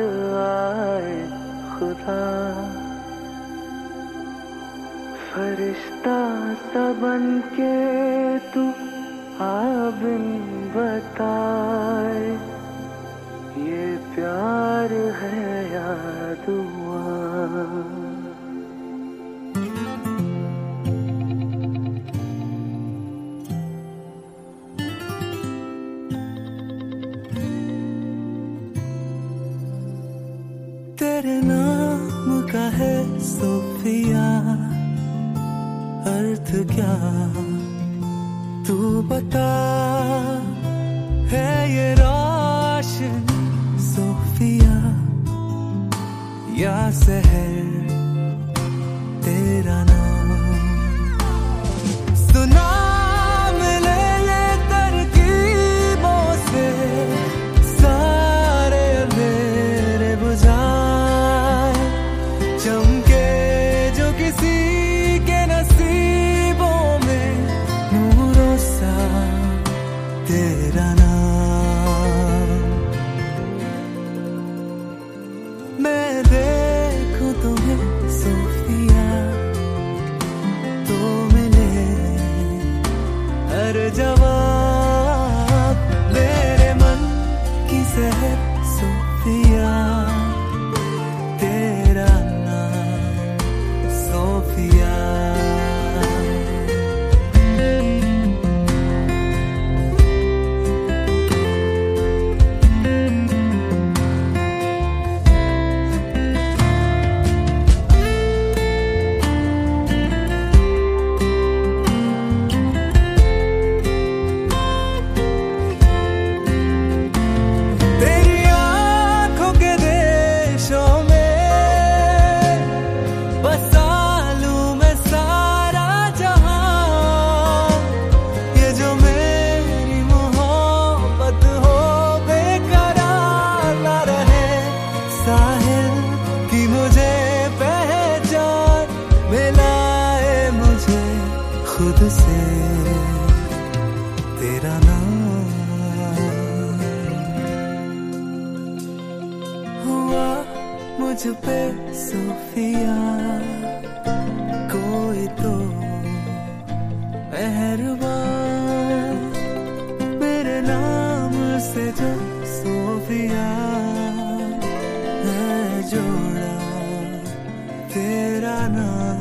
یاد خدا۔ فرشتہ سا بن کے تو آبن بتائے۔ یہ پیار ہے یاد تیرے نام کا ہے صوفیا ارتھ کیا؟ تو بتا ہے یہ روشن صوفیا یا سہر ہر جواب میرے من کی سحر مجھ پہ صوفیا کوئی تو مہربان۔ میرے نام سے جو صوفیا ہے جوڑا، تیرا نام